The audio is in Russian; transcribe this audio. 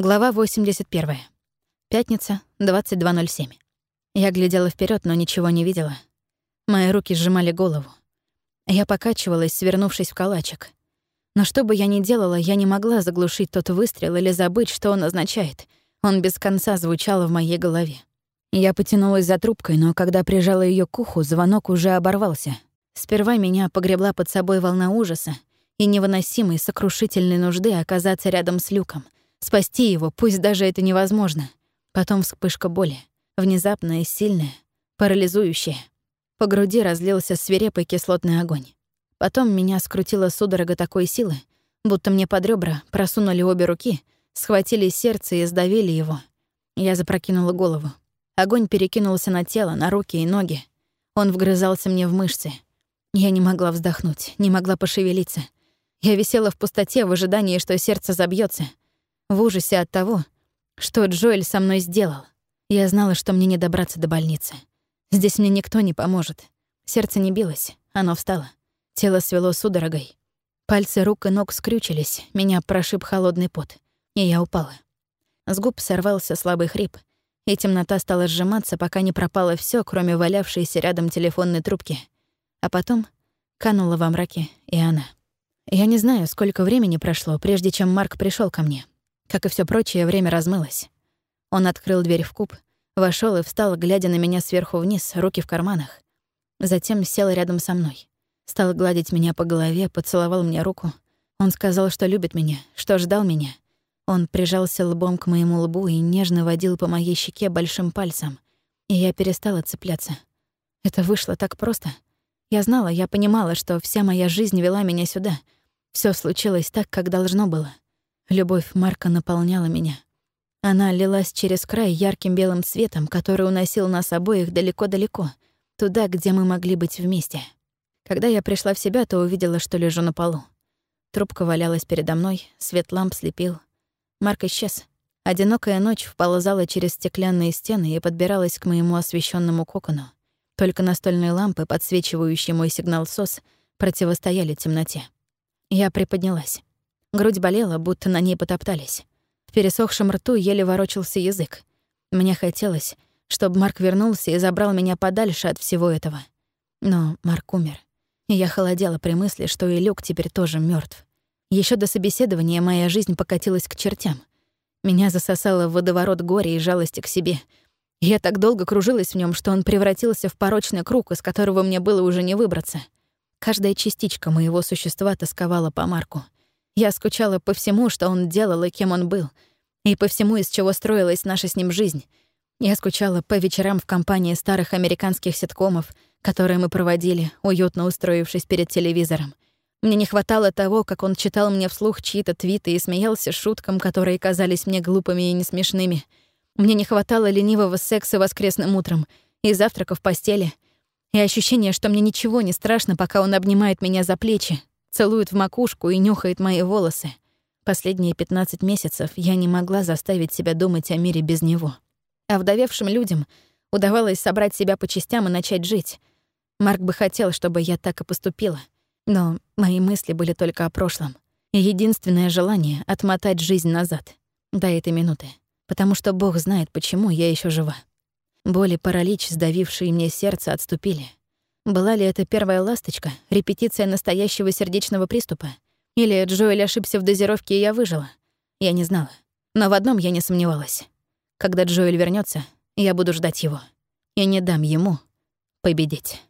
Глава 81. Пятница, 22.07. Я глядела вперед, но ничего не видела. Мои руки сжимали голову. Я покачивалась, свернувшись в калачик. Но что бы я ни делала, я не могла заглушить тот выстрел или забыть, что он означает. Он без конца звучал в моей голове. Я потянулась за трубкой, но когда прижала ее к уху, звонок уже оборвался. Сперва меня погребла под собой волна ужаса и невыносимой сокрушительной нужды оказаться рядом с Люком — Спасти его, пусть даже это невозможно. Потом вспышка боли. Внезапная, сильная, парализующая. По груди разлился свирепый кислотный огонь. Потом меня скрутила судорога такой силы, будто мне под ребра просунули обе руки, схватили сердце и сдавили его. Я запрокинула голову. Огонь перекинулся на тело, на руки и ноги. Он вгрызался мне в мышцы. Я не могла вздохнуть, не могла пошевелиться. Я висела в пустоте в ожидании, что сердце забьется, в ужасе от того, что Джоэль со мной сделал. Я знала, что мне не добраться до больницы. Здесь мне никто не поможет. Сердце не билось, оно встало. Тело свело судорогой. Пальцы рук и ног скрючились, меня прошиб холодный пот, и я упала. С губ сорвался слабый хрип, и темнота стала сжиматься, пока не пропало все, кроме валявшейся рядом телефонной трубки. А потом канула во мраке и она. Я не знаю, сколько времени прошло, прежде чем Марк пришел ко мне. Как и все прочее, время размылось. Он открыл дверь в куб, вошел и встал, глядя на меня сверху вниз, руки в карманах. Затем сел рядом со мной. Стал гладить меня по голове, поцеловал мне руку. Он сказал, что любит меня, что ждал меня. Он прижался лбом к моему лбу и нежно водил по моей щеке большим пальцем. И я перестала цепляться. Это вышло так просто. Я знала, я понимала, что вся моя жизнь вела меня сюда. Все случилось так, как должно было. Любовь Марка наполняла меня. Она лилась через край ярким белым светом, который уносил нас обоих далеко-далеко, туда, где мы могли быть вместе. Когда я пришла в себя, то увидела, что лежу на полу. Трубка валялась передо мной, свет ламп слепил. Марк исчез. Одинокая ночь вползала через стеклянные стены и подбиралась к моему освещенному кокону. Только настольные лампы, подсвечивающие мой сигнал СОС, противостояли темноте. Я приподнялась. Грудь болела, будто на ней потоптались. В пересохшем рту еле ворочался язык. Мне хотелось, чтобы Марк вернулся и забрал меня подальше от всего этого. Но Марк умер. И я холодела при мысли, что и Люк теперь тоже мертв. Еще до собеседования моя жизнь покатилась к чертям. Меня засосало в водоворот горя и жалости к себе. Я так долго кружилась в нем, что он превратился в порочный круг, из которого мне было уже не выбраться. Каждая частичка моего существа тосковала по Марку — я скучала по всему, что он делал и кем он был, и по всему, из чего строилась наша с ним жизнь. Я скучала по вечерам в компании старых американских ситкомов, которые мы проводили, уютно устроившись перед телевизором. Мне не хватало того, как он читал мне вслух чьи-то твиты и смеялся шуткам, которые казались мне глупыми и несмешными. Мне не хватало ленивого секса воскресным утром и завтрака в постели, и ощущения, что мне ничего не страшно, пока он обнимает меня за плечи, целует в макушку и нюхает мои волосы. Последние 15 месяцев я не могла заставить себя думать о мире без него. А вдовевшим людям удавалось собрать себя по частям и начать жить. Марк бы хотел, чтобы я так и поступила. Но мои мысли были только о прошлом. И единственное желание — отмотать жизнь назад. До этой минуты. Потому что Бог знает, почему я еще жива. Боли паралич, сдавившие мне сердце, отступили. Была ли это первая ласточка, репетиция настоящего сердечного приступа? Или Джоэль ошибся в дозировке, и я выжила? Я не знала. Но в одном я не сомневалась. Когда Джоэль вернется, я буду ждать его. И не дам ему победить.